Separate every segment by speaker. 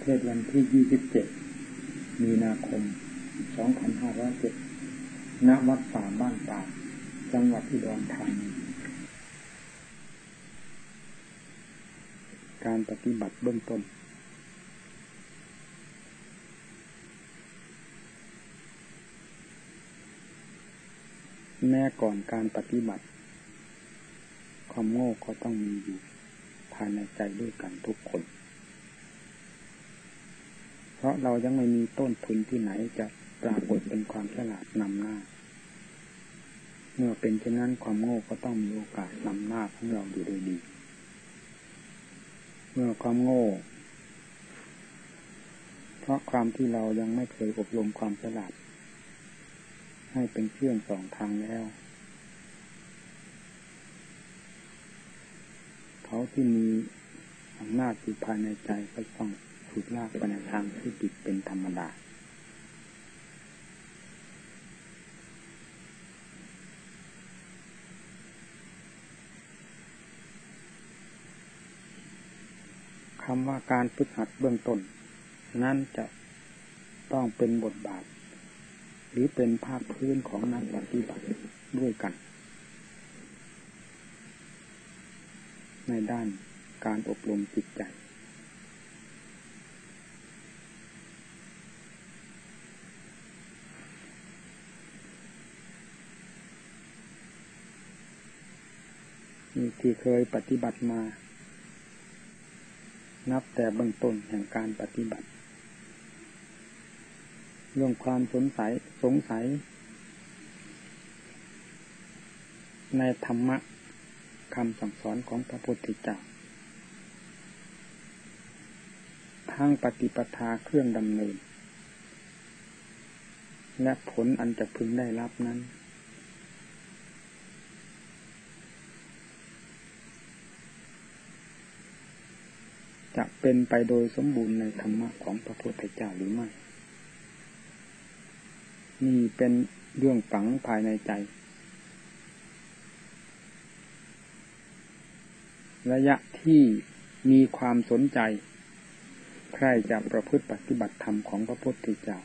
Speaker 1: เทศวันที่ 27 มีนาคม 2507ณวัดป่าบ้านป่าจังหวัดอุดรธานีการปฏิบัติเบื้องต้น แม้ก่อนการปฏิบัติ ความโง่ก็ต้องมีอยู่ภายในใจด้วยกันทุกคน เพราะเรายังไม่มีต้นทุนที่ไหนจะปรากฏเป็นความฉลาดนำหน้า เมื่อเป็นเช่นนั้นความโง่ก็ต้องมีโอกาสนำหน้าของเราอยู่ดยดี เมื่อความโง่ เพราะความที่เรายังไม่เคยอบรมความฉลาด ให้เป็นเครื่องสองทางแล้วเขาที่มีอำนาจอยู่ภายในใจก็ต้อง ถูกลากไปในทางที่ผิดเป็นธรรมดา คำว่าการฝึกหัดเบื้องต้น นั้นจะต้องเป็นบทบาท หรือเป็นภาคพื้นของนักปฏิบัติด้วยกัน ในด้านการอบรมจิตใจ ที่เคยปฏิบัติมา นับแต่เบื้องต้นแห่งการปฏิบัติ เรื่องความสงสัยสงสัย ในธรรมะคำสั่งสอนของพระพุทธเจ้าทั้งปฏิปทาเครื่องดำเนิน และผลอันจะพึงได้รับนั้น จะเป็นไปโดยสมบูรณ์ในธรรมะของพระพุทธเจ้าหรือไม่ นี่เป็นเรื่องฝังภายในใจ ระยะที่มีความสนใจ ใครจะประพฤติปฏิบัติธรรมของพระพุทธเจ้า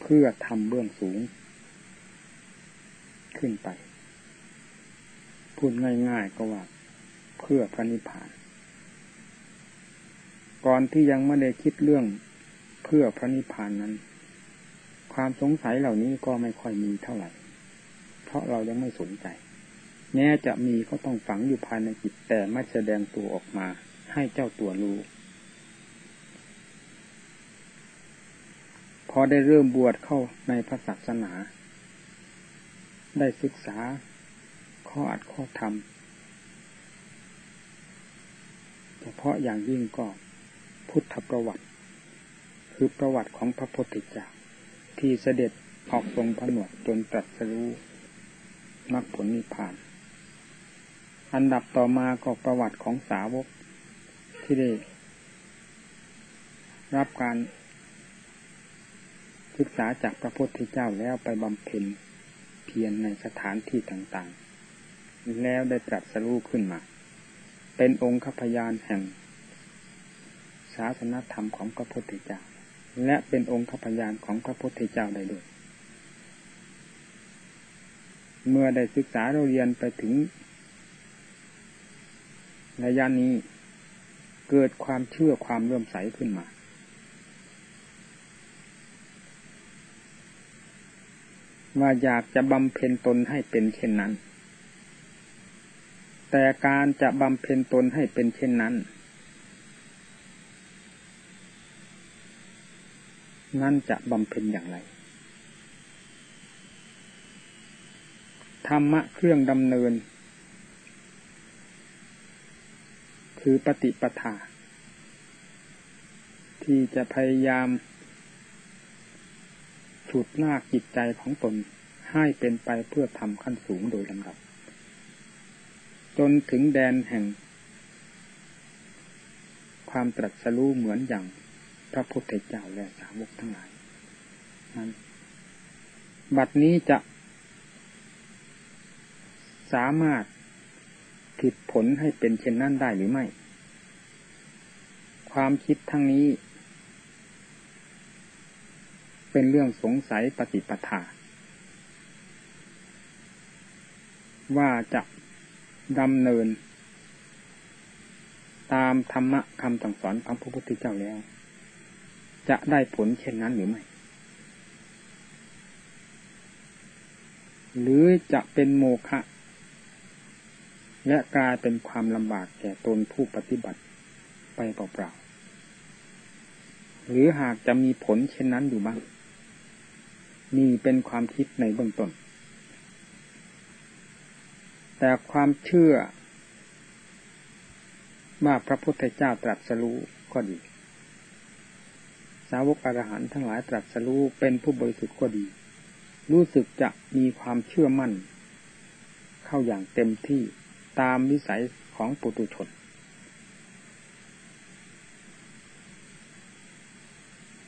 Speaker 1: เพื่อทำเบื้องสูง ขึ้นไป พูดง่ายๆก็ว่า เพื่อพระนิพพาน ก่อนที่ยังไม่ได้คิดเรื่องเพื่อพระนิพพานนั้น ความสงสัยเหล่านี้ก็ไม่ค่อยมีเท่าไหร่ เพราะเรายังไม่สนใจ แม้จะมีก็ต้องฝังอยู่ภายในจิตแต่ไม่แสดงตัวออกมา ให้เจ้าตัวรู้ พอได้เริ่มบวชเข้าในพระศาสนา ได้ศึกษาข้ออัดข้อธรรมเฉพาะอย่างยิ่งก็ พุทธประวัติ คือประวัติของพระพุทธเจ้าที่เสด็จออกทรงผนวดจนตรัสรู้มรรคผลนิพพาน อันดับต่อมาก็ประวัติของสาวกที่ได้รับการศึกษาจากพระพุทธเจ้าแล้วไปบำเพ็ญเพียรในสถานที่ต่างๆ แล้วได้ตรัสรู้ขึ้นมา เป็นองค์ขพยานแห่ง ศาสนธรรมของพระพุทธเจ้า และเป็นองค์ขพยานของพระพุทธเจ้าได้ด้วย เมื่อได้ศึกษาเราเรียนไปถึงระยะนี้เกิดความเชื่อความเลื่อมใสขึ้นมา ว่าอยากจะบำเพ็ญตนให้เป็นเช่นนั้น แต่การจะบำเพ็ญตนให้เป็นเช่นนั้น นั่นจะบำเพ็ญอย่างไรธรรมะเครื่องดำเนิน คือปฏิปทา ที่จะพยายามฉุดลากจิตใจของตนให้เป็นไปเพื่อทำขั้นสูงโดยลำดับ จนถึงแดนแห่ง ความตรัสรู้เหมือนอย่าง ระพุทธเจ้าและสาวกทั้งหลายนั้นบัดนี้จะ สามารถผิดผลให้เป็นเช่นนั้นได้หรือไม่คความคิดทั้งนี้ เป็นเรื่องสงสัยปฏิปทา ว่าจะดำเนิน ตามธรรมะคำสั่งสอนของพระพุทธเจ้าแล้ว จะได้ผลเช่นนั้นหรือไม่ หรือจะเป็นโมฆะและกลายเป็นความลำบากแก่ตนผู้ปฏิบัติไปเปล่าๆ หรือหากจะมีผลเช่นนั้นอยู่บ้าง นี่เป็นความคิดในเบื้องต้น แต่ความเชื่อว่าพระพุทธเจ้าตรัสรู้ก็ดี สาวกอรหันทั้งหลายตรัสรู้เป็นผู้บริสุทธิ์ก็ดี รู้สึกจะมีความเชื่อมั่น เข้าอย่างเต็มที่ตามวิสัยของปุตุชน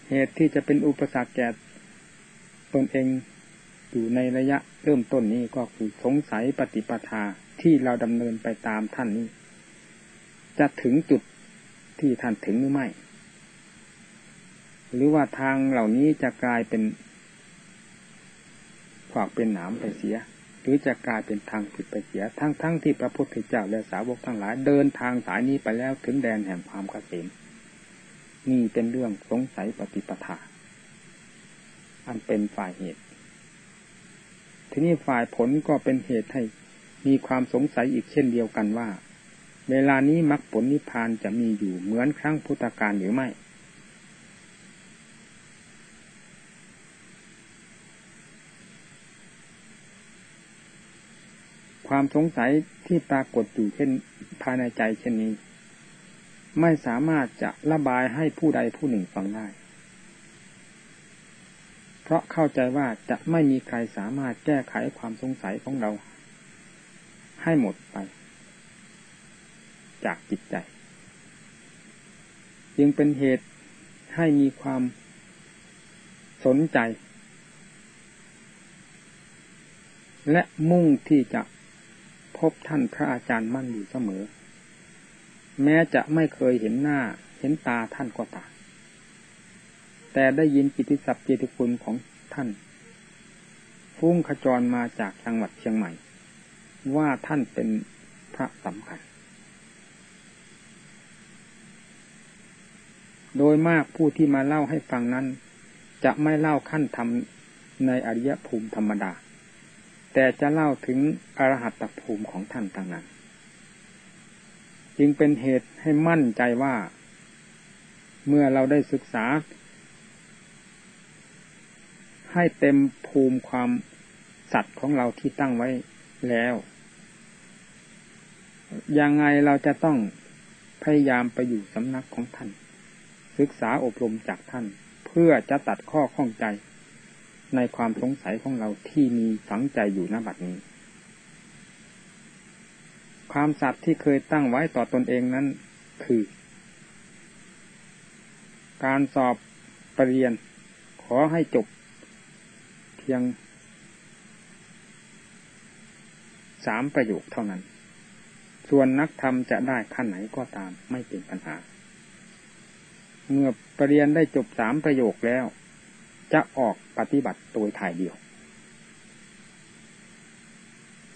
Speaker 1: เหตุที่จะเป็นอุปสรรคแก่ตนเองอยู่ในระยะเริ่มต้นนี้ก็คือสงสัยปฏิปทาที่เราดำเนินไปตามท่านนี้ จะถึงจุดที่ท่านถึงหรือไม่ หรือว่าทางเหล่านี้จะกลายเป็นขวากเป็นหนามไปเสีย หรือจะกลายเป็นทางผิดไปเสีย ทั้งๆทที่พระพุทธเจ้าและสาวกทั้งหลายเดินทางสายนี้ไปแล้วถึงแดนแห่งความเกษมนี่เป็นเรื่องสงสัยปฏิปทา อันเป็นฝ่ายเหตุ ทีนี้ฝ่ายผลก็เป็นเหตุให้มีความสงสัยอีกเช่นเดียวกันว่า เวลานี้มรรคผลนิพพานจะมีอยู่เหมือนครั้งพุทธกาลหรือไม่ ความสงสัยที่ปรากฏอยู่เช่นภายในใจเช่นนี้ ไม่สามารถจะระบายให้ผู้ใดผู้หนึ่งฟังได้ เพราะเข้าใจว่าจะไม่มีใครสามารถแก้ไขความสงสัยของเรา ให้หมดไป จากจิตใจ จึงเป็นเหตุให้มีความสนใจ และมุ่งที่จะ พบท่านพระอาจารย์มั่นอยู่เสมอ แม้จะไม่เคยเห็นหน้าเห็นตาท่านก็ตามแต่ได้ยินกิติศัพท์กิติคุณของท่าน ฟุ้งขจรมาจากจังหวัดเชียงใหม่ ว่าท่านเป็นพระสำคัญ โดยมากผู้ที่มาเล่าให้ฟังนั้น จะไม่เล่าขั้นทำในอริยภูมิธรรมดา แต่จะเล่าถึงอรหัตภูมิของท่านทางนั้น จึงเป็นเหตุให้มั่นใจว่า เมื่อเราได้ศึกษา ให้เต็มภูมิความสัตว์ของเราที่ตั้งไว้แล้ว ยังไงเราจะต้องพยายามไปอยู่สำนักของท่าน ศึกษาอบรมจากท่าน เพื่อจะตัดข้อข้องใจ ในความสงสัยของเราที่มีฝังใจอยู่ณบัดนี้ ความสัตย์ที่เคยตั้งไว้ต่อตอนเองนั้นคือ การสอบปรริญญาขอให้จบ เพียงสามประโยคเท่านั้น ส่วนนักธรรมจะได้ขั้นไหนก็ตามไม่เป็นปัญหา เมื่อปรริญญาได้จบสามประโยคแล้ว จะออกปฏิบัติโดยถ่ายเดียว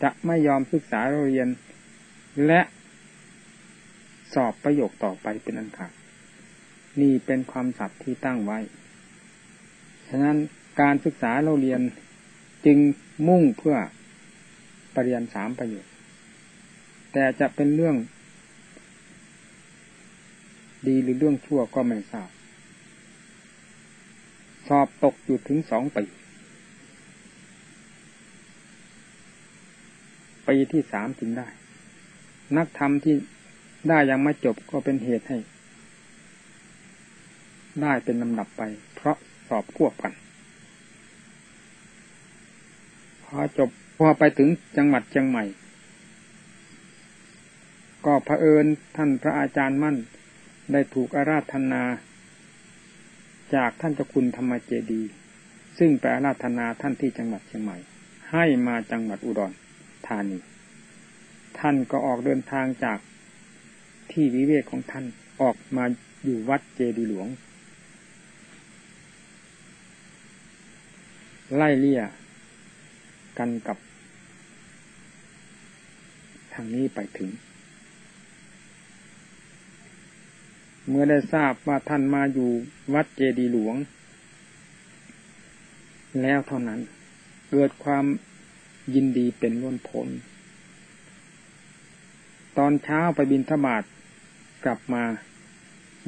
Speaker 1: จะไม่ยอมศึกษาเรียนและสอบประโยคต่อไปเป็นอันขาดนี่เป็นความสัตย์ที่ตั้งไว้ ฉะนั้นการศึกษาเราเรียนจึงมุ่งเพื่อปรริญญาสามประโยชน์ แต่จะเป็นเรื่อง ดีหรือเรื่องชั่วก็ไม่ทราบ สอบตกอยู่ถึงสองปี ปีที่สามถึงได้ นักธรรมที่ได้ยังไม่จบก็เป็นเหตุให้ ได้เป็นลำดับไป เพราะสอบควบกันพอจบพอไปถึงจังหวัดเชียงใหม่ ก็เผอิญท่านพระอาจารย์มั่นได้ถูกอาราธนา จากท่านเจ้าคุณธรรมเจดี ซึ่งแปลราธนาท่านที่จังหวัดเชียงใหม่ ให้มาจังหวัดอุดรธานี ท่านก็ออกเดินทางจากที่วิเวกของท่านออกมาอยู่วัดเจดีหลวง ไล่เลี่ยกันกับ ทางนี้ไปถึง เมื่อได้ทราบว่าท่านมาอยู่วัดเจดีหลวง แล้วเท่านั้น เกิดความยินดีเป็นล้นพ้นตอนเช้าไปบินธบาตกลับมา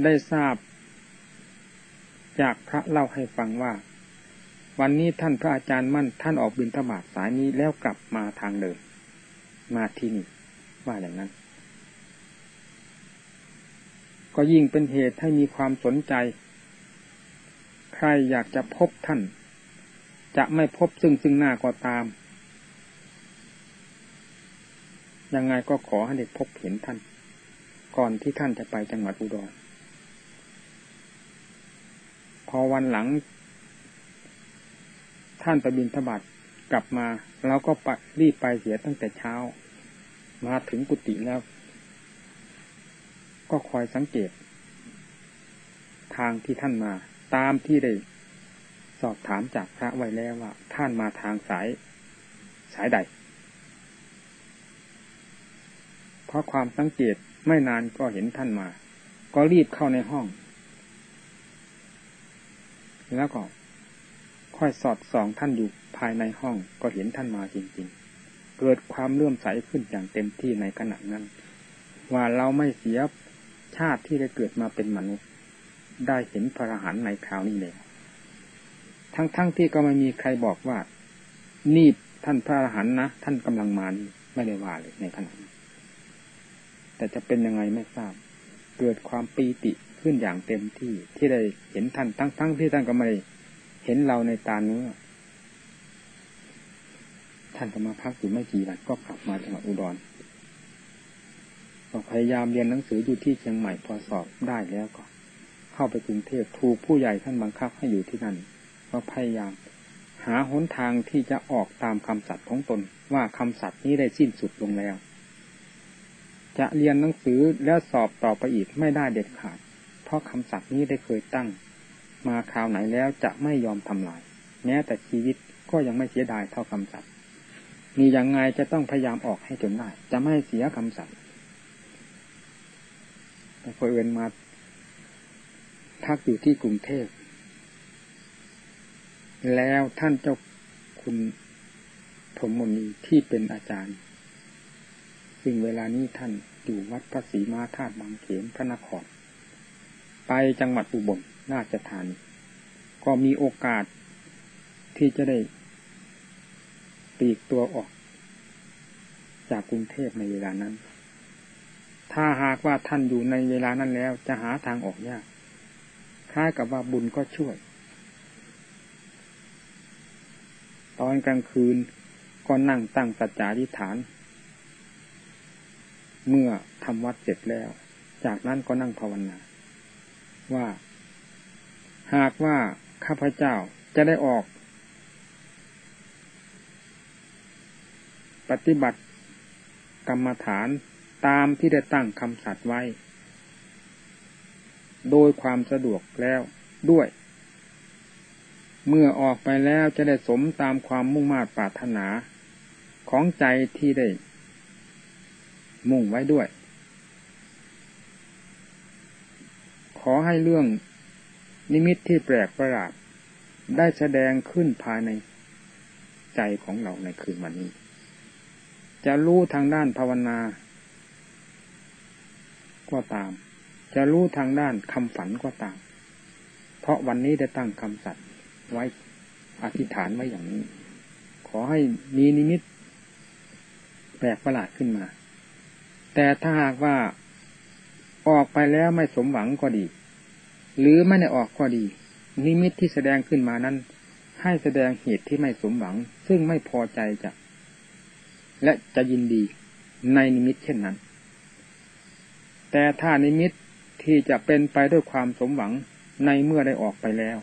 Speaker 1: ได้ทราบ จากพระเล่าให้ฟังว่า วันนี้ท่านพระอาจารย์มั่นท่านออกบินธบาตสายนี้แล้วกลับมาทางเดิมมาที่นี่ว่าอย่างนั้น ก็ยิ่งเป็นเหตุให้มีความสนใจ ใครอยากจะพบท่าน จะไม่พบซึ่งซึ่งหน้าก็ตาม ยังไงก็ขอให้ได้พบเห็นท่าน ก่อนที่ท่านจะไปจังหวัดอุดร พอวันหลัง ท่านไปบินทบาทกลับมาเราก็ปรีบไปเสียตั้งแต่เช้า มาถึงกุฏิแล้ว ก็คอยสังเกต ทางที่ท่านมา ตามที่ได้สอบถามจากพระไว้แล้วว่า ท่านมาทางสายสายใด เพราะความสังเกตไม่นานก็เห็นท่านมา ก็รีบเข้าในห้อง แล้วก็ค่อยสอดส่องท่านอยู่ภายในห้องก็เห็นท่านมาจริง ๆ เกิดความเลื่อมใสขึ้นอย่างเต็มที่ในขณะนั้น ว่าเราไม่เสีย ชาติที่ได้เกิดมาเป็นมนุษย์ ได้เห็นพระหันในคราวนี้เลยทั้งๆทที่ก็ไม่มีใครบอกว่า นี่ท่านพระอรหันต์นะ ท่านกำลังมานี่ไม่ได้ว่าเลยในขณะนั้นแต่จะเป็นยังไงไม่ทราบ เกิดความปีติขึ้นอย่างเต็มที่ที่ได้เห็นท่านทั้งทั้งที่ท่านก็ไม่เห็นเราในตาเนื้อท่านก็มาพักอยู่ไม่กี่วันก็กลับมาจังหวัดอุดร พยายามเรียนหนังสืออยู่ที่เชียงใหม่พอสอบได้แล้วก็ เข้าไปกรุงเทพถูกผู้ใหญ่ท่านบังคับให้อยู่ที่นั่นก็พยายาม หาหนทางที่จะออกตามคำสัตย์ของตนว่าคำสัตย์นี้ได้สิ้นสุดลงแล้ว จะเรียนหนังสือแล้วสอบต่อไปอีกไม่ได้เด็ดขาด เพราะคำสัตย์นี้ได้เคยตั้ง มาคราวไหนแล้วจะไม่ยอมทำลาย แม้แต่ชีวิตก็ยังไม่เสียดายเท่าคำสัตย์มีอย่างไงจะต้องพยายามออกให้จนได้ จะไม่เสียคำสัตย์ แต่พอเอินมาพักอยู่ที่กรุงเทพ แล้วท่านเจ้าคุณพรมมณีที่เป็นอาจารย์ ซึ่งเวลานี้ท่านอยู่วัดพระศรีมาธาตุบางเขนพระนคร ไปจังหวัดอุบลราชธานีก็มีโอกาสที่จะได้ปีกตัวออก จากกรุงเทพในเวลานั้น ถ้าหากว่าท่านอยู่ในเวลานั้นแล้ว จะหาทางออกยากคล้ายกับว่าบุญก็ช่วย ตอนกลางคืนก็นั่งตั้งสัจจาธิฐาน เมื่อทำวัดเสร็จแล้ว จากนั้นก็นั่งภาวนา ว่า หากว่าข้าพเจ้าจะได้ออก ปฏิบัติกรรมฐาน ตามที่ได้ตั้งคำสัตว์ไว้ โดยความสะดวกแล้วด้วย เมื่อออกไปแล้วจะได้สมตามความมุ่งมา่ปรารถนาของใจที่ได้ มุ่งไว้ด้วย ขอให้เรื่องนิมิตที่แปลกประหลาดได้แสดงขึ้นภายในใจของเราในคืนวันนี้ จะรู้ทางด้านภาวนา ก็ตาม จะรู้ทางด้านคำฝันก็ตาม เพราะวันนี้ได้ตั้งคำสัตว์ไว้อธิษฐานไว้อย่างนี้ ขอให้มีนิมิตแปลกประหลาดขึ้นมา แต่ถ้าหากว่าออกไปแล้วไม่สมหวังก็ดี หรือไม่ได้ออกก็ดี นิมิตที่แสดงขึ้นมานั้น ให้แสดงเหตุที่ไม่สมหวัง ซึ่งไม่พอใจจะ และจะยินดีในนิมิตเช่นนั้น แต่ถ้านิมิตที่จะเป็นไปด้วยความสมหวังในเมื่อได้ออกไปแล้ว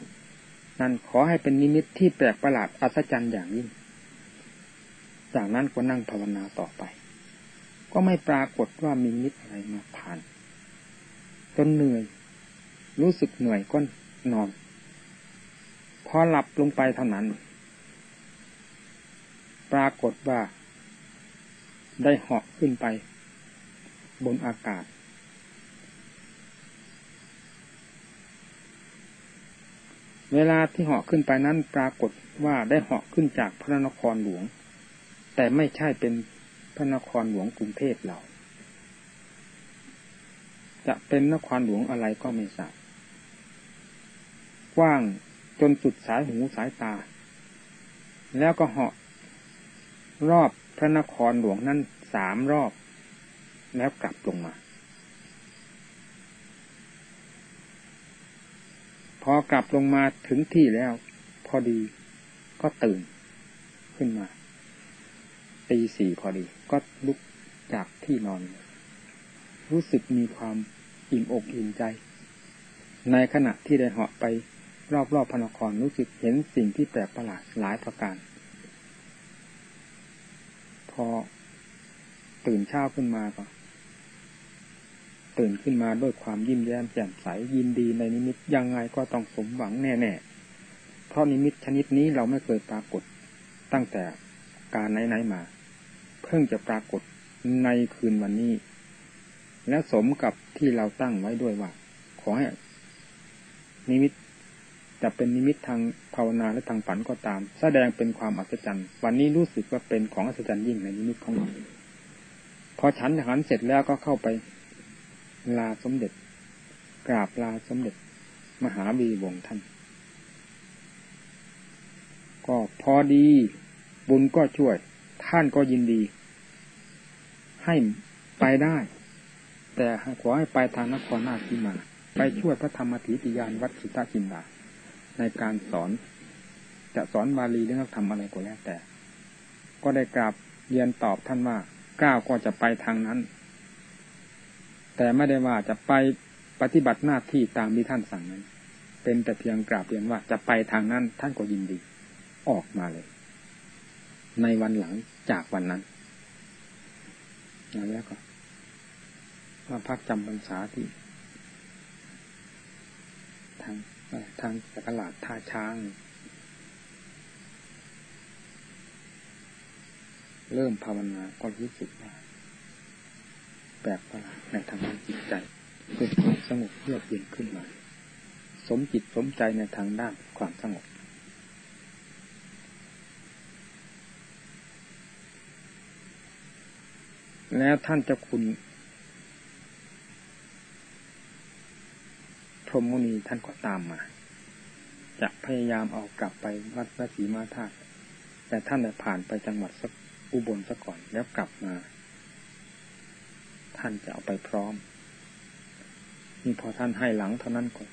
Speaker 1: นั้นขอให้เป็นนิมิตที่แปลกประหลาดอัศจรรย์อย่างยิ่ง จากนั้นก็นั่งภาวนาต่อไป ก็ไม่ปรากฏว่ามีนิมิตอะไรมาผ่านจนเหนื่อย รู้สึกเหนื่อยก็นอน พอหลับลงไปเท่านั้น ปรากฏว่า ได้เหาะขึ้นไป บนอากาศ เวลาที่เหาะขึ้นไปนั้นปรากฏว่าได้เหาะขึ้นจากพระนครหลวง แต่ไม่ใช่เป็นพระนครหลวงกรุงเทพเรา จะเป็นนครหลวงอะไรก็ไม่ทราบกว้างจนสุดสายหูสายตา แล้วก็เหาะรอบพระนครหลวงนั้นสามรอบ แล้วกลับลงมา พอกลับลงมาถึงที่แล้ว พอดีก็ตื่นขึ้นมาตีสี่พอดี ก็ลุกจากที่นอน รู้สึกมีความอิ่มอกอิ่มใจ ในขณะที่ได้เหาะไปรอบๆพระนครรู้สึกเห็นสิ่งที่แปลกประหลาดหลายประการ พอตื่นเช้าขึ้นมาก็ ตื่นขึ้นมาด้วยความยิ้มแย้มแจ่มใสยินดีในนิมิตยังไงก็ต้องสมหวังแน่ๆ เพราะนิมิตชนิดนี้เราไม่เคยปรากฏตั้งแต่การไหนๆมา เพิ่งจะปรากฏในคืนวันนี้ และสมกับที่เราตั้งไว้ด้วยว่า ขอให้นิมิตจะเป็นนิมิตทางภาวนาและทางฝันก็ตาม แสดงเป็นความอัศจรรย์ วันนี้รู้สึกว่าเป็นของอัศจรรย์ยิ่งในนิมิตของเราพอฉันหันเสร็จแล้วก็เข้าไป ลาสมเด็จ กราบลาสมเด็จ มหาวีวงท่าน ก็พอดี บุญก็ช่วย ท่านก็ยินดี ให้ไปได้ แต่ขอให้ไปทางนครนาคีมา ไปช่วยพระธรรมธิติยานวัดสุตกินดา ในการสอน จะสอนบาลีหรือนักธรรมอะไรก็แล้วแต่ ก็ได้กราบเรียนตอบท่านว่าก้าวก็จะไปทางนั้น แต่ไม่ได้ว่าจะไปปฏิบัติหน้าที่ตามที่ท่านสั่งนั้น เป็นแต่เพียงกราบเรียนว่าจะไปทางนั้นท่านก็ยินดี ออกมาเลย ในวันหลังจากวันนั้นแล้วก็มาพักจำพรรษาที่ ทางทางตลาดท่าช้าง เริ่มภาวนาก็รู้สึกว่า แปลกประหลาดในทางจิตใจเกิดความสงบเยือกเย็นขึ้นมา สมจิตสมใจในทางด้านความสงบ แล้วท่านจะคุณพรหมมุนีท่านก็ตามมา จะพยายามเอากลับไปวัดพระศรีมาธาตุแต่ท่านได้ผ่านไปจังหวัดสักอุบลซะก่อนแล้วกลับมา ท่านจะเอาไปพร้อมนี่พอท่านให้หลังเท่านั้นก่อน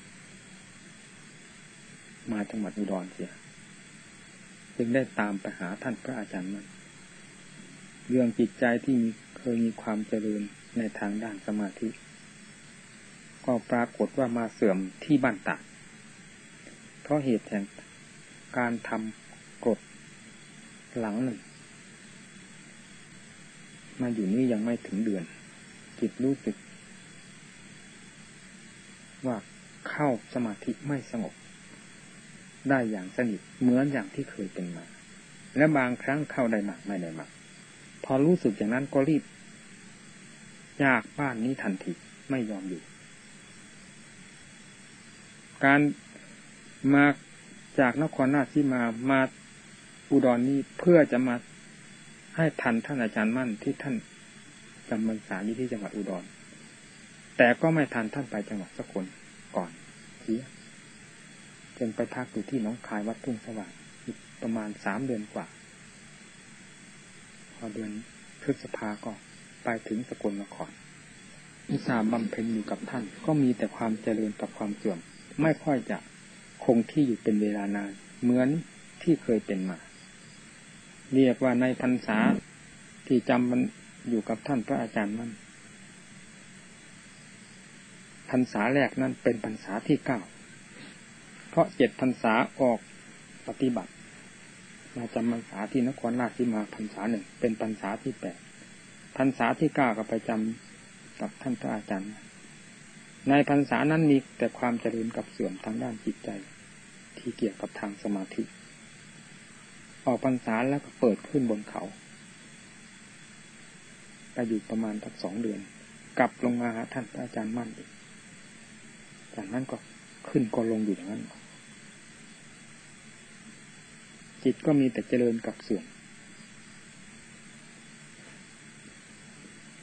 Speaker 1: มาจังหวัดอุดรเสีย จึงได้ตามไปหาท่านพระอาจารย์มันเรื่องจิตใจที่มีเคยมีความเจริญในทางด้านสมาธิ ก็ปรากฏว่ามาเสื่อมที่บ้านตาเพราะเหตุแห่งการทำกฎหลังหนึ่ง มาอยู่นี่ยังไม่ถึงเดือน จิตรู้สึก ว่าเข้าสมาธิไม่สงบ ได้อย่างสนิทเหมือนอย่างที่เคยเป็นมา และบางครั้งเข้าได้มากไม่ได้มากพอรู้สึกอย่างนั้นก็รีบยากบ้านนี้ทันทีไม่ยอมอยู่ การมาจากนครราชสีมามาอุดรนนี้เพื่อจะมาให้ทันท่านอาจารย์มั่นที่ท่าน จำพรรษาอยู่ที่จังหวัดอุดร แต่ก็ไม่ทันท่านไปจังหวัดสกลก่อนเสียจนไปพักอยู่ที่น้องคายวัดทุ่งสว่างประมาณสามเดือนกว่า พอเดือนพฤษภาก็ไปถึงสกลนครอุตสาห์บำเพ็ญอยู่กับท่าน ก็มีแต่ความเจริญกับความเสื่อม ไม่ค่อยจะคงที่อยู่เป็นเวลานาน เหมือนที่เคยเป็นมา เรียกว่าในพรรษาที่จำมัน อยู่กับท่านพระอาจารย์นั้นพรรษาแรกนั้นเป็นพรรษาที่เก้า เพราะเจ็ดพรรษาออกปฏิบัติ มาจำพรรษาที่นครราชสีมาพรรษาหนึ่งเป็นพรรษาที่แปดพรรษาที่เก้าก็ไปจำกับท่านพระอาจารย์ ในพรรษานั้นมีแต่ความเจริญกับเสื่อมทางด้านจิตใจ ที่เกี่ยวกับทางสมาธิ ออกพรรษาแล้วก็เปิดขึ้นบนเขา ไปอยู่ประมาณทักสองเดือน กลับลงมาหาท่านอาจารย์มั่นอีกจากนั้นก็ขึ้นก็ลงอยู่อย่างนั้น จิตก็มีแต่เจริญกับเสื่อม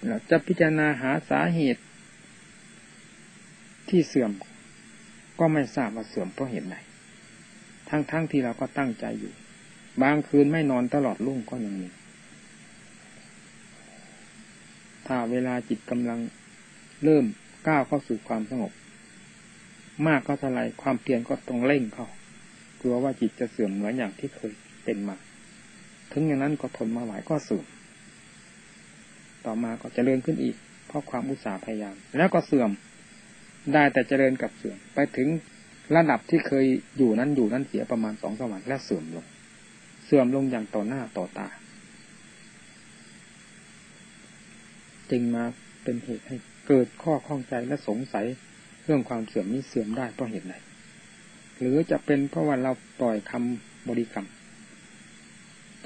Speaker 1: เราจะพิจารณาหาสาเหตุ ที่เสื่อม ก็ไม่ทราบว่าเสื่อมเพราะเหตุใดทั้งๆทที่เราก็ตั้งใจอยู่ บางคืนไม่นอนตลอดรุ่งก็ยังมี ถ้าเวลาจิตกำลังเริ่มก้าวเข้าสู่ความสงบ มากก็เท่าไรความเพียรก็ต้องเร่งเข้ากลัวว่าจิตจะเสื่อมเหมือนอย่างที่เคยเป็นมา ถึงอย่างนั้นก็ทนมาไหวก็เสื่อมต่อมาก็เจริญขึ้นอีก เพราะความอุตสาห์พยายาม แล้วก็เสื่อมได้แต่เจริญกับเสื่อมไปถึงระดับที่เคยอยู่นั้นอยู่นั้นเสียประมาณสองสวรรค์และเสื่อมลง เสื่อมลงอย่างต่อหน้าต่อตา จึงมาเป็นเหตุให้เกิดข้อข้องใจและสงสัยเรื่องความเสื่อมนี้เสื่อมได้เพราะเหตุไหนหรือจะเป็นเพราะว่าเราปล่อยคำบริกรรม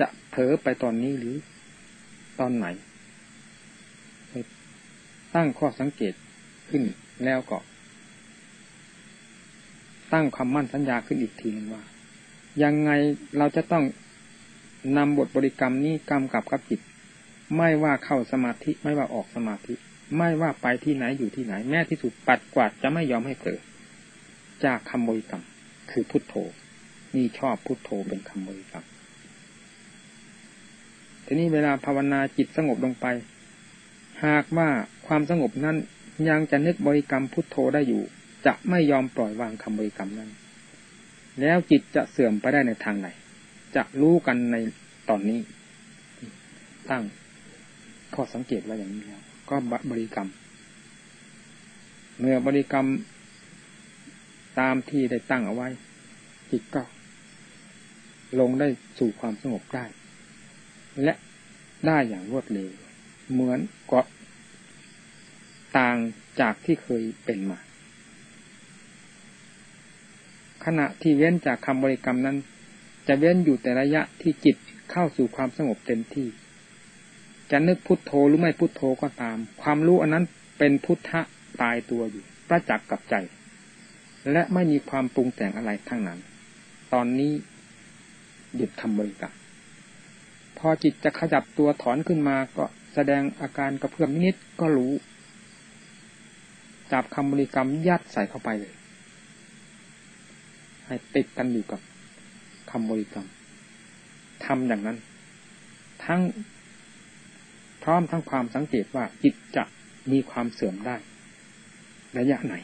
Speaker 1: จะเผลอไปตอนนี้หรือตอนไหน ตั้งข้อสังเกตขึ้นแล้วก็ ตั้งคำมั่นสัญญาขึ้นอีกทีนึงว่า ยังไงเราจะต้องนำบทบริกรรมนี้กำกับกับจิต ไม่ว่าเข้าสมาธิไม่ว่าออกสมาธิ ไม่ว่าไปที่ไหนอยู่ที่ไหน แม้ที่สุดปัดกวาดจะไม่ยอมให้เกิดจากคำบริกรรมคือพุทโธนี่ชอบพุทโธเป็นคำบริกรรมทีนี้เวลาภาวนาจิตสงบลงไป หากว่าความสงบนั้นยังจะนึกบริกรรมพุทโธได้อยู่ จะไม่ยอมปล่อยวางคำบริกรรมนั้น แล้วจิตจะเสื่อมไปได้ในทางไหน จะรู้กันในตอนนี้ ตั้ง ข้อสังเกตว่าอย่างนี้แล้วก็บริกรรม เมื่อบริกรรมตามที่ได้ตั้งเอาไว้ จิตก็ ลงได้สู่ความสงบได้ และได้อย่างรวดเร็วเหมือนก็ต่างจากที่เคยเป็นมา ขณะที่เว้นจากคำบริกรรมนั้น จะเว้นอยู่แต่ระยะที่จิตเข้าสู่ความสงบเต็มที่ จะนึกพุทโธหรือไม่พุทโธก็ตาม ความรู้อันนั้นเป็นพุทธะตายตัวอยู่ ประจักษ์กับใจ และไม่มีความปรุงแต่งอะไรทั้งนั้น ตอนนี้หยุดคำบริกรรมพอจิตจะขยับตัวถอนขึ้นมาก็แสดงอาการกระเพื่อมนิดก็รู้จับคำบริกรรมยัดใส่เข้าไปเลย ให้ติดกันอยู่กับคำบริกรรมทำอย่างนั้น ทั้ง พร้อมทั้งความสังเกตว่าจิตจะมีความเสื่อมได้ ระยะไหน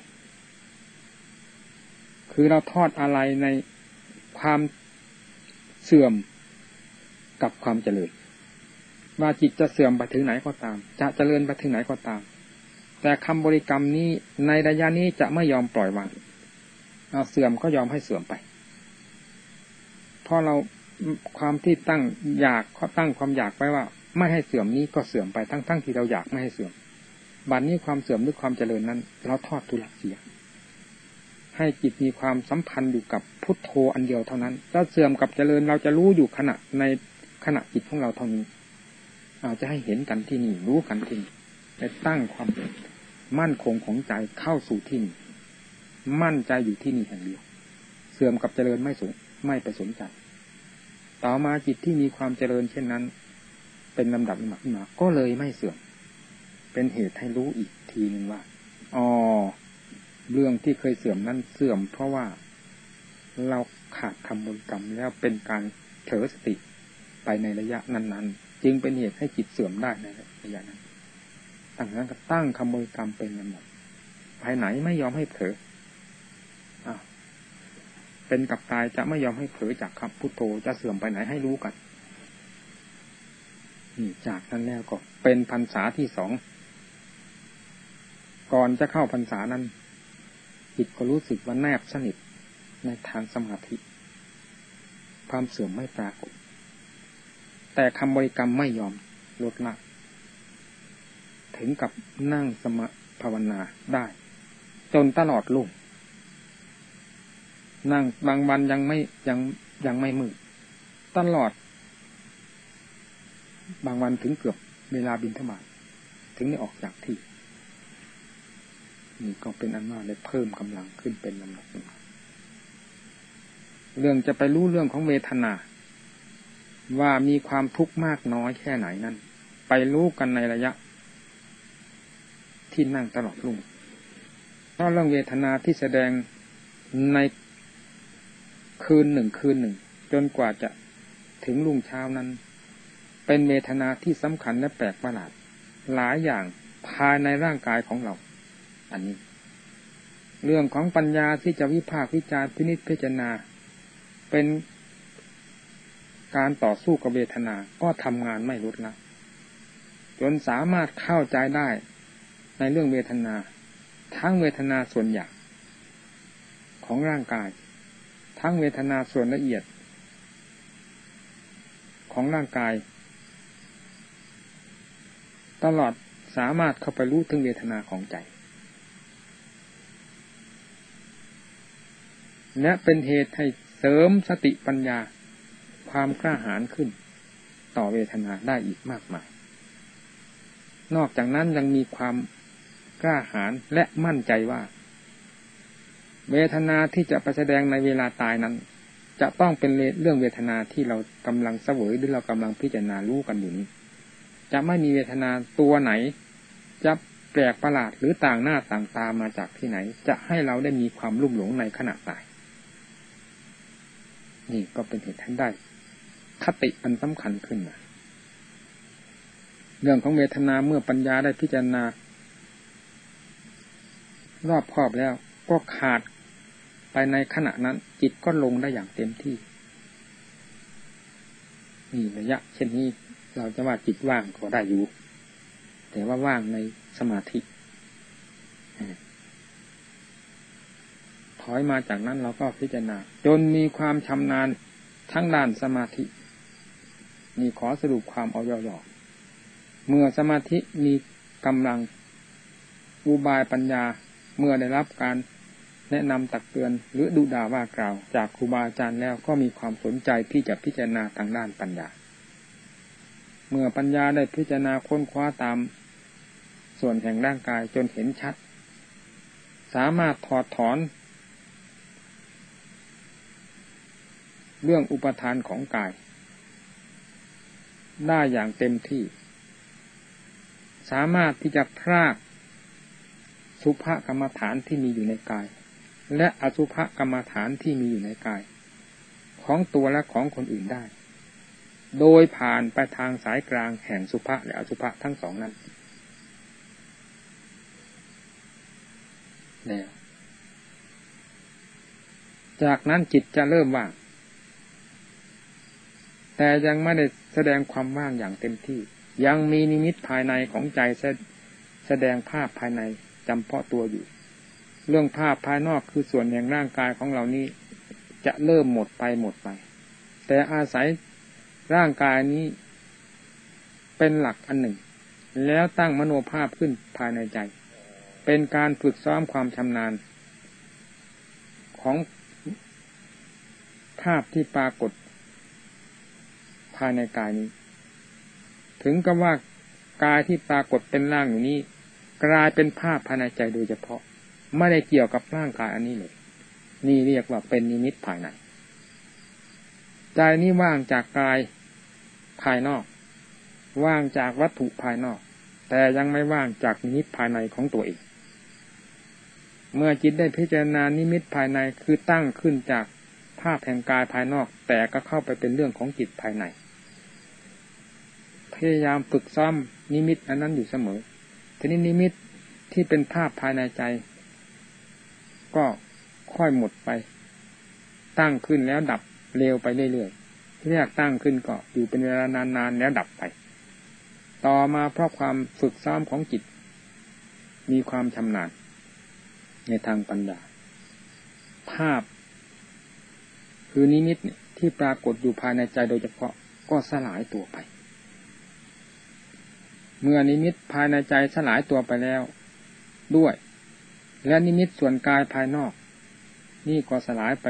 Speaker 1: คือเราทอดอะไรในความเสื่อมกับความเจริญว่าจิตจะเสื่อมไปถึงไหนก็ตาม จะเจริญไปถึงไหนก็ตาม แต่คำบริกรรมนี้ในระยะนี้จะไม่ยอมปล่อยวางเอาเสื่อมก็ยอมให้เสื่อมไปเพราะเราความที่ตั้งอยากตั้งความอยากไว้ว่า ไม่ให้เสื่อมนี้ก็เสื่อมไปทั้งๆทที่เราอยากไม่ให้เสื่อม บัดนนี้ความเสื่อมหรือความเจริญนั้น เราทอดทุลักเสีย ให้จิตมีความสัมพันธ์อยู่กับพุทโธอันเดียวเท่านั้นถ้าเสื่อมกับเจริญเราจะรู้อยู่ขณะในขณะจิตของเราเท่านี้อาจจะให้เห็นกันที่นี่รู้กันที่นี่แต่ตั้งความมั่นคงของใจเข้าสู่ที่นี่มั่นใจอยู่ที่นี่อย่างเดียว เสื่อมกับเจริญไม่สนไม่ไปสนใจ ต่อมาจิตที่มีความเจริญเช่นนั้น เป็นลำดับลำดับมา ก็เลยไม่เสื่อม เป็นเหตุให้รู้อีกทีหนึ่งว่า อ๋อ เรื่องที่เคยเสื่อมนั้นเสื่อม เพราะว่าเราขาดคำบริกรรมแล้วเป็นการเถอสติไปในระยะนั้นๆ จึงเป็นเหตุให้จิตเสื่อมได้ในระยะนั้นตั้งนั้นก็ตั้งคำบริกรรมเป็นลำดับภายไหนไม่ยอมให้เผลอเป็นกับตายจะไม่ยอมให้เผลอจากคำพุทโธจะเสื่อมไปไหนให้รู้กัน จากนั้นแล้วก็เป็นพรรษาที่สอง ก่อนจะเข้าพรรษานั้นจิตก็รู้สึกว่าแนบสนิทในทางสมาธิ ความเสื่อมไม่ปรากฏ แต่คำบริกรรมไม่ยอมลดละ ถึงกับนั่งสมาภาวนาได้ จนตลอดลุ่งนั่งบางวันยังไม่ยังยังไม่มืดตลอด บางวันถึงเกือบเวลาบินธบาตถึงได้ออกจากที่นี่ก็เป็นอันว่าได้เพิ่มกำลังขึ้นเป็นลำดับเรื่องจะไปรู้เรื่องของเวทนา ว่ามีความทุกข์มากน้อยแค่ไหนนั้น ไปรู้กันในระยะ ที่นั่งตลอดรุ่งเพราะเรื่องเวทนาที่แสดงในคืนหนึ่งคืนหนึ่ง จนกว่าจะถึงรุ่งเช้านั้น เป็นเวทนาที่สำคัญและแปลกประหลาด หลายอย่างภายในร่างกายของเรา อันนี้ เรื่องของปัญญาที่จะวิพากษ์วิจารพินิจพิจารณา เป็นการต่อสู้กับเวทนา ก็ทำงานไม่ลดละจนสามารถเข้าใจได้ในเรื่องเวทนา ทั้งเวทนาส่วนใหญ่ของร่างกาย ทั้งเวทนาส่วนละเอียดของร่างกาย ตลอดสามารถเข้าไปรู้ถึงเวทนาของใจ และเป็นเหตุให้เสริมสติปัญญาความกล้าหาญขึ้น ต่อเวทนาได้อีกมากมาย นอกจากนั้นยังมีความกล้าหาญและมั่นใจว่า เวทนาที่จะไปแสดงในเวลาตายนั้น จะต้องเป็นเรื่องเวทนาที่เรากำลังเสวยหรือเรากำลังพิจารณารู้กันอยู่นี้ จะไม่มีเวทนาตัวไหน จะแปลกประหลาดหรือต่างหน้าต่างตามาจากที่ไหน จะให้เราได้มีความรุ่มหลงในขณะตาย นี่ก็เป็นเหตุท่านได้ คติอันสำคัญขึ้นมาเรื่องของเวทนาเมื่อปัญญาได้พิจารณา รอบครอบแล้วก็ขาดไปในขณะนั้น จิตก็ลงได้อย่างเต็มที่ นี่ระยะเช่นนี้ เราจะว่าจิตว่างก็ได้อยู่ แต่ว่าว่างในสมาธิถอยมาจากนั้นเราก็พิจารณา จนมีความชำนาญทั้งด้านสมาธิ มีขอสรุปความเอาย่อๆเมื่อสมาธิมีกำลังอุบายปัญญาเมื่อได้รับการแนะนำตักเตือนหรือดูด่าว่ากล่าว จากครูบาอาจารย์แล้วก็มีความสนใจที่จะพิจารณาทางด้านปัญญา เมื่อปัญญาได้พิจารณาค้นคว้าตาม ส่วนแห่งร่างกายจนเห็นชัด สามารถถอดถอน เรื่องอุปทานของกาย ได้อย่างเต็มที่ สามารถที่จะพรากสุภกรรมฐานที่มีอยู่ในกาย และอสุภกรรมฐานที่มีอยู่ในกาย ของตัวและของคนอื่นได้ โดยผ่านไปทางสายกลางแห่งสุภะและอสุภะทั้งสองนั้นเนี่ยจากนั้นจิตจะเริ่มว่าง แต่ยังไม่ได้แสดงความว่างอย่างเต็มที่ ยังมีนิมิตภายในของใจแสดงภาพภายในจำเพาะตัวอยู่ เรื่องภาพภายนอกคือส่วนแห่งร่างกายของเรานี้ จะเริ่มหมดไปหมดไป แต่อาศัย ร่างกายนี้เป็นหลักอันหนึ่ง แล้วตั้งมโนภาพขึ้นภายในใจ เป็นการฝึกซ้อมความชำนาญ ของภาพที่ปรากฏ ภายในกายนี้ ถึงกับว่ากายที่ปรากฏเป็นร่างอยู่นี้ กลายเป็นภาพภายในใจโดยเฉพาะ ไม่ได้เกี่ยวกับร่างกายอันนี้เลย นี่เรียกว่าเป็นนิมิตภายใน ใจนี้ว่างจากกาย ภายนอก ว่างจากวัตถุภายนอก แต่ยังไม่ว่างจากนิมิตภายในของตัวเอง เมื่อจิตได้พิจารณานิมิตภายในคือตั้งขึ้นจากภาพแห่งกายภายนอก แต่ก็เข้าไปเป็นเรื่องของจิตภายใน พยายามฝึกซ้อมนิมิตอันนั้นอยู่เสมอ ทีนี้นิมิตที่เป็นภาพภายในใจ ก็ค่อยหมดไป ตั้งขึ้นแล้วดับเร็วไปเรื่อยๆ แรกตั้งขึ้นก็อยู่เป็นเวลานานๆแล้วดับไป ต่อมาเพราะความฝึกซ้อมของจิต มีความชำนาญในทางปัญญา ภาพ คือนิมิตที่ปรากฏอยู่ภายในใจโดยเฉพาะก็สลายตัวไป เมื่อนิมิตภายในใจสลายตัวไปแล้ว ด้วย และนิมิตส่วนกายภายนอก นี่ก็สลายไป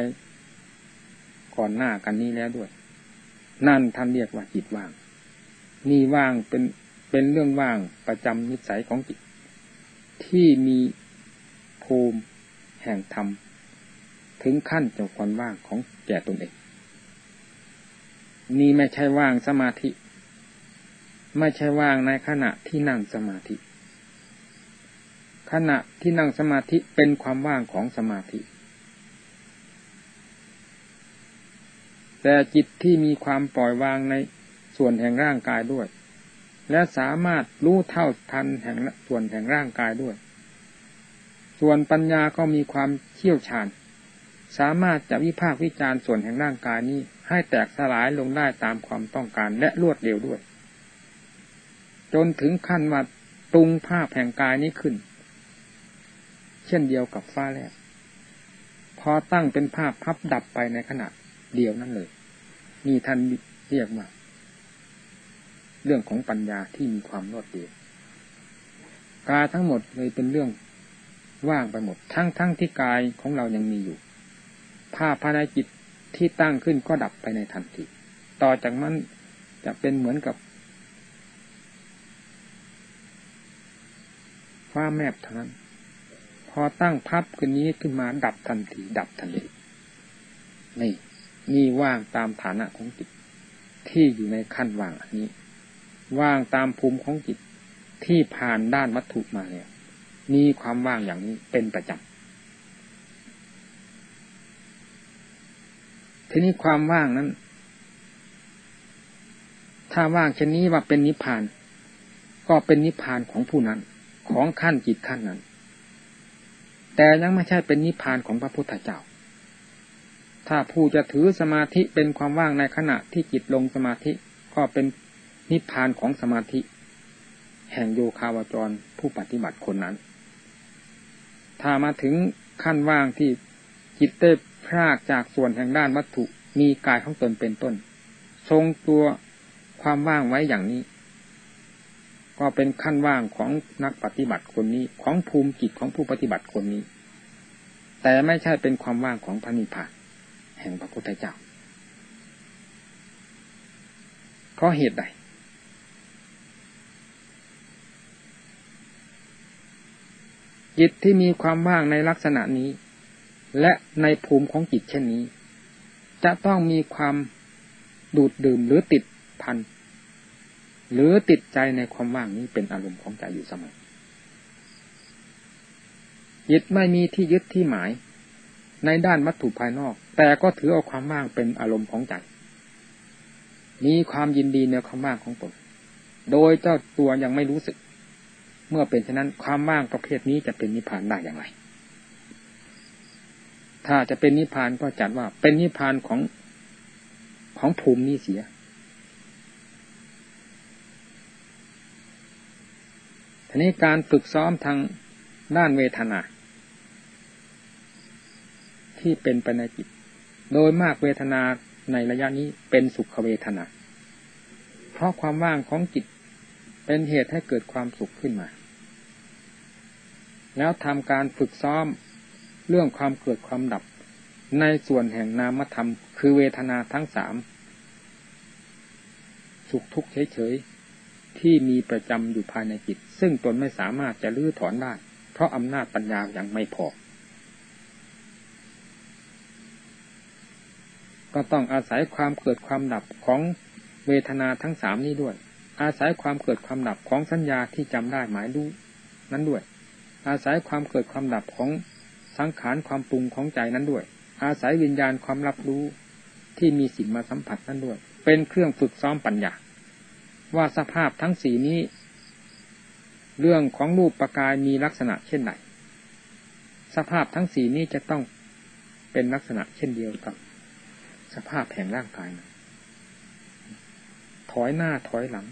Speaker 1: ก่อนหน้ากันนี้แล้วด้วย นั่นท่านเรียกว่าจิตว่าง นี่ว่างเป็นเป็นเรื่องว่างประจำนิสัยของจิต ที่มีภูมิแห่งธรรม ถึงขั้นเจ้าความว่างของแก่ตนเอง นี่ไม่ใช่ว่างสมาธิ ไม่ใช่ว่างในขณะที่นั่งสมาธิ ขณะที่นั่งสมาธิเป็นความว่างของสมาธิ แต่จิตที่มีความปล่อยวางในส่วนแห่งร่างกายด้วย และสามารถรู้เท่าทันแห่งส่วนแห่งร่างกายด้วย ส่วนปัญญาก็มีความเชี่ยวชาญ สามารถจะวิพากษ์วิจารณ์ส่วนแห่งร่างกายนี้ให้แตกสลายลงได้ตามความต้องการและรวดเร็วด้วย จนถึงขั้นว่าตรุงภาพแห่งกายนี้ขึ้น เช่นเดียวกับฟ้าแลบพอตั้งเป็นภาพพับดับไปในขณะเดียวนั่นเลย นี่ท่านเรียกว่า เรื่องของปัญญาที่มีความรอดเดียวกายทั้งหมดเลยเป็นเรื่องว่างไปหมด ทั้งทั้งที่กายของเรายังมีอยู่ภาพภายในจิตที่ตั้งขึ้นก็ดับไปในทันที ต่อจากนั้นจะเป็นเหมือนกับฟ้าแมบเท่านั้น พอตั้งพับขึ้นนี้ขึ้นมาดับทันที ดับทันทีนี่ นี่ว่างตามฐานะของจิต ที่อยู่ในขั้นว่างอันนี้ ว่างตามภูมิของจิต ที่ผ่านด้านวัตถุมาแล้วมีความว่างอย่างนี้เป็นประจำทีนี้ความว่างนั้น ถ้าว่างเช่นนี้ว่าเป็นนิพพาน ก็เป็นนิพพานของผู้นั้น ของขั้นจิตขั้นนั้น แต่ยังไม่ใช่เป็นนิพพานของพระพุทธเจ้า ถ้าผู้จะถือสมาธิเป็นความว่างในขณะที่จิตลงสมาธิก็เป็นนิพพานของสมาธิ แห่งโยคาวจรผู้ปฏิบัติคนนั้น ถ้ามาถึงขั้นว่างที่จิตเต้พรากจากส่วนแห่งด้านวัตถุมีกายของตนเป็นต้น ทรงตัวความว่างไว้อย่างนี้ ก็เป็นขั้นว่างของนักปฏิบัติคนนี้ของภูมิจิตของผู้ปฏิบัติคนนี้ แต่ไม่ใช่เป็นความว่างของพระนิพพาน ห่งพระพุทธเจ้าเพราะเหตุใด จิตที่มีความว่างในลักษณะนี้ และในภูมิของจิตเช่นนี้ จะต้องมีความดูดดื่มหรือติดพันหรือติดใจในความว่างนี้เป็นอารมณ์ของใจอยู่เสมอจิตไม่มีที่ยึดที่หมาย ในด้านวัตถุภายนอก แต่ก็ถือเอาความว่างเป็นอารมณ์ของใจมีความยินดีในความว่างของตนโดยเจ้าตัวยังไม่รู้สึก เมื่อเป็นฉะนั้นความว่างประเภทนี้จะเป็นนิพพานได้อย่างไร ถ้าจะเป็นนิพพานก็จัดว่าเป็นนิพพานของของภูมินี้เสียทีนี้การฝึกซ้อมทางด้านเวทนา ที่เป็นไปในจิต โดยมากเวทนาในระยะนี้เป็นสุขเวทนา เพราะความว่างของจิตเป็นเหตุให้เกิดความสุขขึ้นมา แล้วทำการฝึกซ้อมเรื่องความเกิดความดับ ในส่วนแห่งนามธรรม คือเวทนาทั้งสาม สุขทุกข์เฉยๆ ที่มีประจำอยู่ภายในจิต ซึ่งตนไม่สามารถจะลื้อถอนได้ เพราะอำนาจปัญญายังไม่พอ ก็ต้องอาศัยความเกิดความดับของเวทนาทั้งสามนี้ด้วย อาศัยความเกิดความดับของสัญญาที่จำได้หมายรู้นั้นด้วย อาศัยความเกิดความดับของสังขารความปรุงของใจนั้นด้วย อาศัยวิญญาณความรับรู้ที่มีสิ่งมาสัมผัสนั้นด้วย เป็นเครื่องฝึกซ้อมปัญญา ว่าสภาพทั้งสีนี้ เรื่องของรูปประกายมีลักษณะเช่นไหน สภาพทั้งสีนี้จะต้องเป็นลักษณะเช่นเดียวกับ สภาพแห่งร่างกายนะถอยหน้าถอยหลัง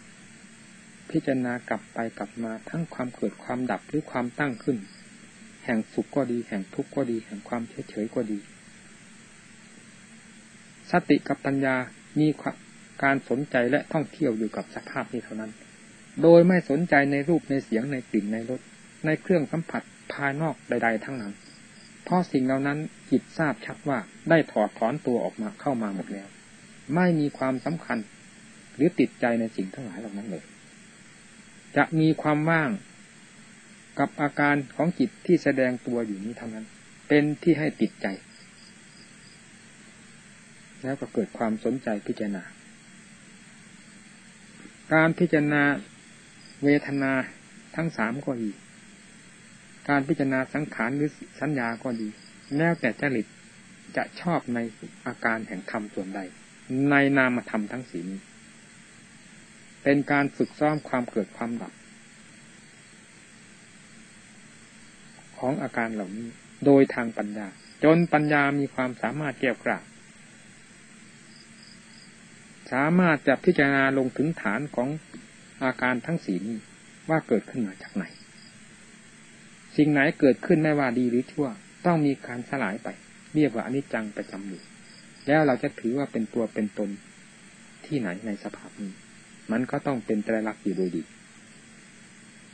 Speaker 1: พิจารณากลับไปกลับมาทั้งความเกิดความดับหรือความตั้งขึ้น แห่งสุขก็ดี แห่งทุกข์ก็ดี แห่งความเฉยเฉยก็ดี สติกับปัญญามีการสนใจและท่องเที่ยวอยู่กับสภาพนี้เท่านั้น โดยไม่สนใจในรูปในเสียงในกลิ่นในรสในเครื่องสัมผัสภายนอกใด ๆ ทั้งนั้น เพราะสิ่งเหล่านั้นจิตทราบชัดว่าได้ถอดถอนตัวออกมาเข้ามาหมดแล้ว ไม่มีความสำคัญ หรือติดใจในสิ่งทั้งหลายเหล่านั้นเลย จะมีความว่างกับอาการของจิตที่แสดงตัวอยู่นี้เท่านั้น เป็นที่ให้ติดใจ แล้วก็เกิดความสนใจพิจารณา การพิจารณาเวทนาทั้งสามก็ดีก การพิจารณาสังขารหรือสัญญาก็ดี แล้วแต่จริตจะชอบในอาการแห่งธรรมส่วนใด ในนามธรรมทั้งสีนี้ เป็นการฝึกซ้อมความเกิดความดับ ของอาการเหล่านี้ โดยทางปัญญา จนปัญญามีความสามารถเกี่ยวกราบสามารถจะพิจารณาลงถึงฐานของอาการทั้งสีนี้ว่าเกิดขึ้นมาจากไหน สิ่งไหนเกิดขึ้นไม่ว่าดีหรือชั่ว ต้องมีการสลายไป เรียกว่าอนิจจังประจำอยู่แล้วเราจะถือว่าเป็นตัวเป็นตนที่ไหนในสภาพนี้ มันก็ต้องเป็นไตรลักษณ์อยู่โดยดี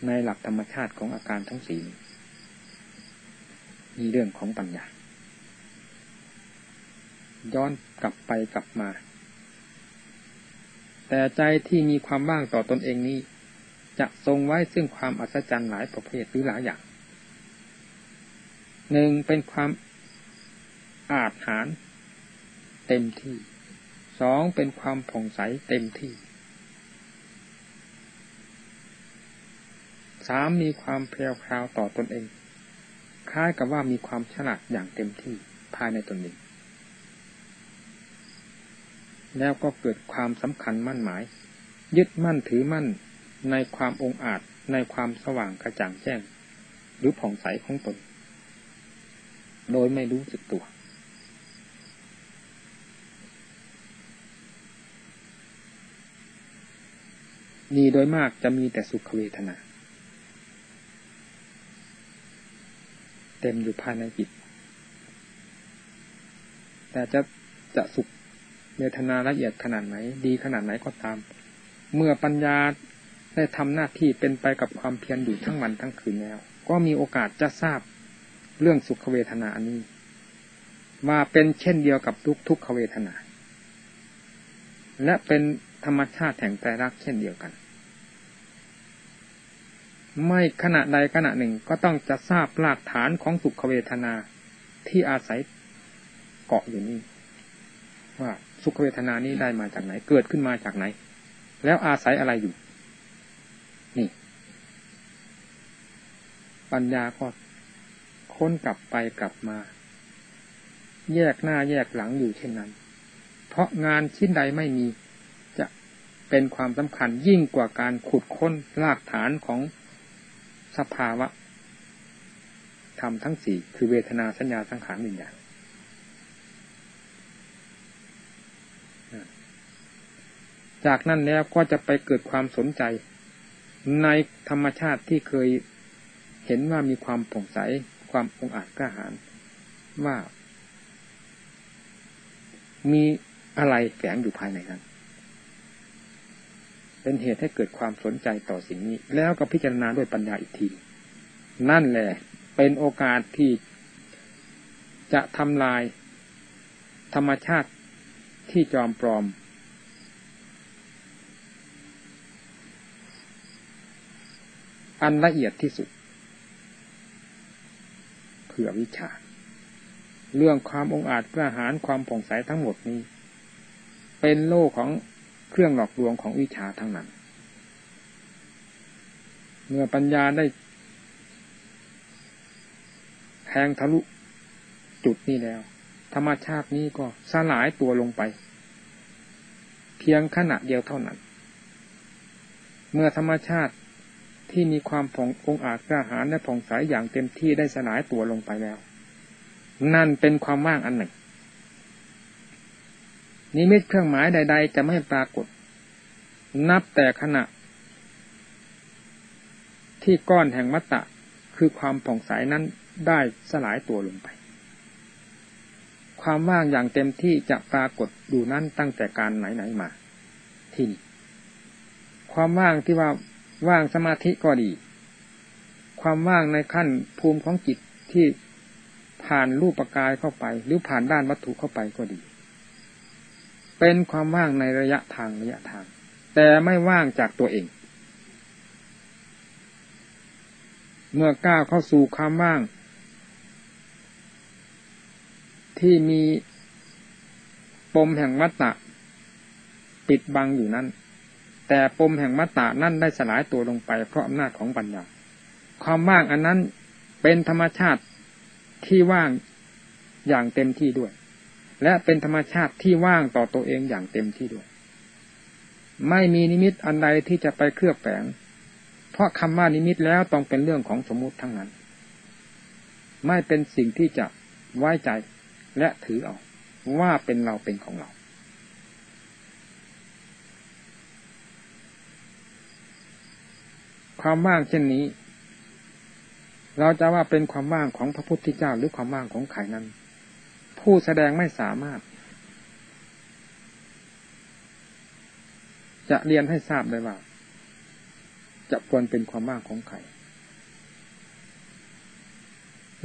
Speaker 1: ในหลักธรรมชาติของอาการทั้งสี่มีเรื่องของปัญญา ย้อนกลับไปกลับมา แต่ใจที่มีความว่างต่อตอนเองนี้ จะทรงไว้ซึ่งความอัศจรรย์หลายประเภทหรือหลายอย่าง หนึ่งเป็นความอาจหารเต็มที่สองเป็นความผ่องใสเต็มที่สามมีความเพลียวพราวต่อตอนเอง คล้ายกับว่ามีความฉลาดอย่างเต็มที่ภายในตนเอง แล้วก็เกิดความสำคัญมั่นหมาย ยึดมั่นถือมั่นในความองอาจในความสว่างกระจ่างแจ้ง หรือผ่องใสของตน โดยไม่รู้สึกตัวมีโดยมากจะมีแต่สุขเวทนา เต็มอยู่ภายในจิต แต่จะจะสุขเวทนาละเอียดขนาดไหน ดีขนาดไหนก็ตาม เมื่อปัญญาได้ทำหน้าที่เป็นไปกับความเพียรอยู่ทั้งวันทั้งคืนแล้ว ก็มีโอกาสจะทราบ เรื่องสุขเวทนาอันนี้ มาเป็นเช่นเดียวกับทุกทุกขเวทนา และเป็นธรรมชาติแห่งใจรักเช่นเดียวกัน ไม่ขณะใดขณะหนึ่งก็ต้องจะทราบรากฐานของสุขเวทนาที่อาศัยเกาะอยู่นี้ว่าสุขเวทนานี้ได้มาจากไหน เกิดขึ้นมาจากไหน แล้วอาศัยอะไรอยู่ นี่ ปัญญาก็ ค้นกลับไปกลับมา แยกหน้าแยกหลังอยู่เช่นนั้น เพราะงานชิ้นใดไม่มีจะเป็นความสำคัญยิ่งกว่าการขุดค้นรากฐานของสภาวะธรรมทั้งสี่คือเวทนาสัญญาสังขารหนึ่งอย่างจากนั้นแล้วก็จะไปเกิดความสนใจ ในธรรมชาติที่เคยเห็นว่ามีความผ่องใส ความองอาจกล้าหาญว่า มีอะไรแฝงอยู่ภายในนั้น เป็นเหตุให้เกิดความสนใจต่อสิ่งนี้ แล้วก็พิจารณาด้วยปัญญาอีกที นั่นแหละ เป็นโอกาสที่จะทำลายธรรมชาติที่จอมปลอม อันละเอียดที่สุด คืออวิชชา เรื่องความองอาจกระหารความผ่องใสทั้งหมดนี้ เป็นโลกของเครื่องหลอกลวงของวิชาทั้งนั้น เมื่อปัญญาได้แทงทะลุจุดนี้แล้ว ธรรมชาตินี้ก็สลายตัวลงไป เพียงขณะเดียวเท่านั้น เมื่อธรรมชาติ ที่มีความผ่ององอาจกล้าหาญและผ่องใสยอย่างเต็มที่ได้สลายตัวลงไปแล้ว นั่นเป็นความว่างอันหนึ่ง นิมิตเครื่องหมายใด ๆ จะไม่ปรากฏ นับแต่ขณะ ที่ก้อนแห่งมัตตะคือความผ่องใสนั้นได้สลายตัวลงไป ความว่างอย่างเต็มที่จะปรากฏอยู่นั้นตั้งแต่การไหนๆมาที่นี่ความว่างที่ว่า ว่างสมาธิก็ดี ความว่างในขั้นภูมิของจิตที่ผ่านรูปปกายเข้าไป หรือผ่านด้านวัตถุเข้าไปก็ดี เป็นความว่างในระยะทางระยะทาง แต่ไม่ว่างจากตัวเอง เมื่อก้าวเข้าสู่ความว่าง ที่มีปมแห่งมัตตะปิดบังอยู่นั้น แต่ปมแห่งมัตตะนั่นได้สลายตัวลงไป เพราะอำนาจของปัญญา ความว่างอันนั้นเป็นธรรมชาติที่ว่างอย่างเต็มที่ด้วย และเป็นธรรมชาติที่ว่างต่อตัวเองอย่างเต็มที่ด้วย ไม่มีนิมิตอันใดที่จะไปเคลือบแฝงเพราะคำว่านิมิตแล้วต้องเป็นเรื่องของสมมุติทั้งนั้น ไม่เป็นสิ่งที่จะไว้ใจและถือเอาว่าเป็นเราเป็นของเรา ความว่างเช่นนี้ เราจะว่าเป็นความว่างของพระพุทธเจ้าหรือความว่างของใครนั้น ผู้แสดงไม่สามารถ จะเรียนให้ทราบได้ว่า จะควรเป็นความว่างของใคร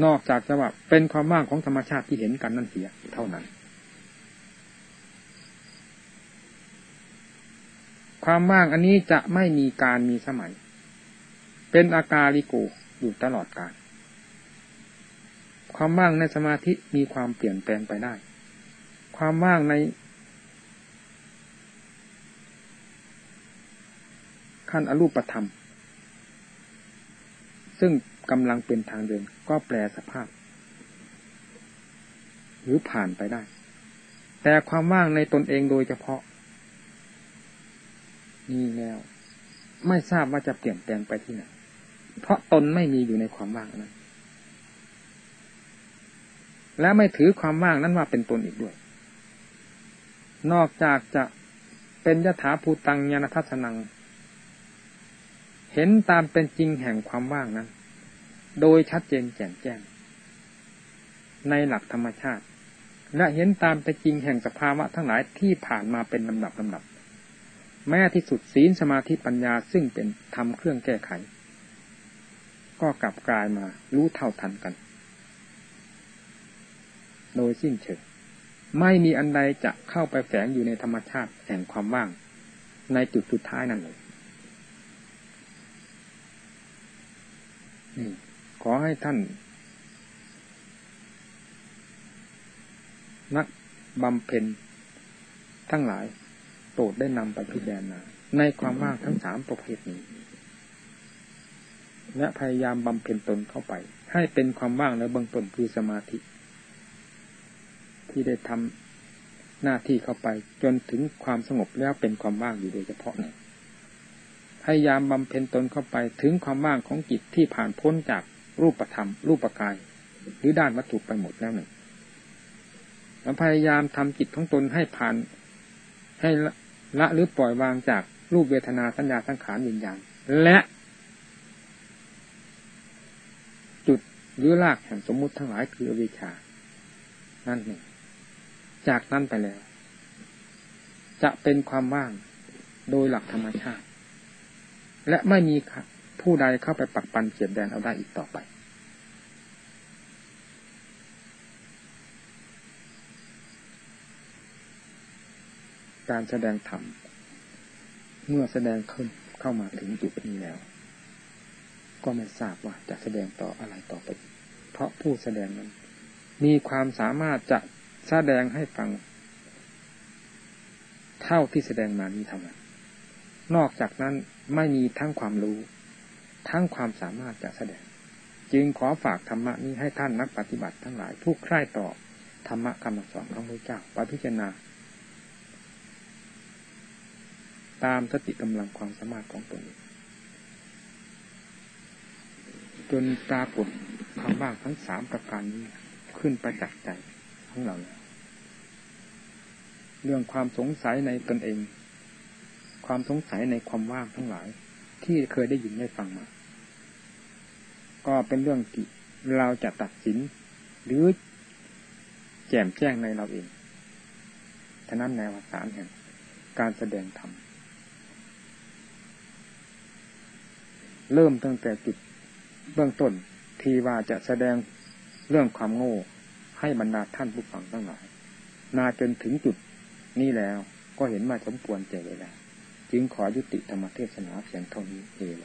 Speaker 1: นอกจากจะว่าเป็นความว่างของธรรมชาติที่เห็นกันนั่นเสียเท่านั้น ความว่างอันนี้จะไม่มีการมีสมัย เป็นอาการลิโกอยู่ตลอดกาลความว่างในสมาธิมีความเปลี่ยนแปลงไปได้ ความว่างในขั้นอรูปธรรม ซึ่งกำลังเป็นทางเดินก็แปลสภาพ หรือผ่านไปได้ แต่ความว่างในตนเองโดยเฉพาะมีแล้ว ไม่ทราบว่าจะเปลี่ยนแปลงไปที่ไหน เพราะตนไม่มีอยู่ในความว่างนั้น และไม่ถือความว่างนั้นว่าเป็นตนอีกด้วย นอกจากจะเป็นยถาภูตังญาณทัศนัง เห็นตามเป็นจริงแห่งความว่างนั้น โดยชัดเจนแจ่มแจ้ง ในหลักธรรมชาติ และเห็นตามเป็นจริงแห่งสภาวะทั้งหลายที่ผ่านมาเป็นลำดับลำดับ แม้ที่สุดศีลสมาธิปัญญาซึ่งเป็นทำเครื่องแก้ไข ก็กลับกลายมารู้เท่าทันกัน โดยสิ้นเชิงไม่มีอันใดจะเข้าไปแฝงอยู่ในธรรมชาติแห่งความว่าง ในจุดสุดท้ายนั่นเลยนี่ขอให้ท่าน นักบำเพ็ญทั้งหลายโปรดได้นำไปพิจารณาในความว่างทั้งสามประเภทนี้ และพยายามบำเพ็ญตนเข้าไป ให้เป็นความว่างและเบื้องต้นคือสมาธิ ที่ได้ทำหน้าที่เข้าไป จนถึงความสงบแล้วเป็นความว่างอยู่โดยเฉพาะนี่พยายามบำเพ็ญตนเข้าไปถึงความว่างของจิตที่ผ่านพ้นจากรูปธรรม รูปกาย หรือด้านวัตถุไปหมดแล้วหนึ่งแล้วพยายามทำจิตของตนให้ผ่าน ให้ละหรือปล่อยวางจากรูปเวทนาสัญญาสังขารวิญญาณและ จุด หรือรากแห่งสมมุติทั้งหลายคืออวิชชา นั่นเองจากนั้นไปแล้ว จะเป็นความว่างโดยหลักธรรมชาติ และไม่มีผู้ใดเข้าไปปักปันเขียนแดนเอาได้อีกต่อไป การแสดงธรรมเมื่อแสดงขึ้นเข้ามาถึงจุดนี้แล้ว ก็ไม่ทราบว่าจะแสดงต่ออะไรต่อไป เพราะผู้แสดงนั้น มีความสามารถจะแสดงให้ฟัง เท่าที่แสดงมานี้เท่านั้นนอกจากนั้นไม่มีทั้งความรู้ ทั้งความสามารถจะแสดง จึงขอฝากธรรมะนี้ให้ท่านนักปฏิบัติทั้งหลายผู้ใคร่ต่อธรรมะคำสอนของพระเจ้าไปพิจารณา ตามสติกำลังความสามารถของตนเอง จนปรากฏความว่างทั้งสามประการนี้ขึ้นประจักษ์ใจของเรา เรื่องความสงสัยในตนเอง ความสงสัยในความว่างทั้งหลาย ที่เคยได้ยินได้ฟังมา ก็เป็นเรื่องที่เราจะตัดสิน หรือแจ่มแจ้งในเราเองฉะนั้นแนวสารแห่งการแสดงธรรมเริ่มตั้งแต่จุด เบื้องต้นทีว่าจะแสดงเรื่องความโง่ให้บรรดาท่านผู้ฟังทั้งหลาย นาจนถึงจุดนี้แล้วก็เห็นมาสมควรเจเวลา จึงขอยุติธรรมเทศนาเพียงเท่านี้เอง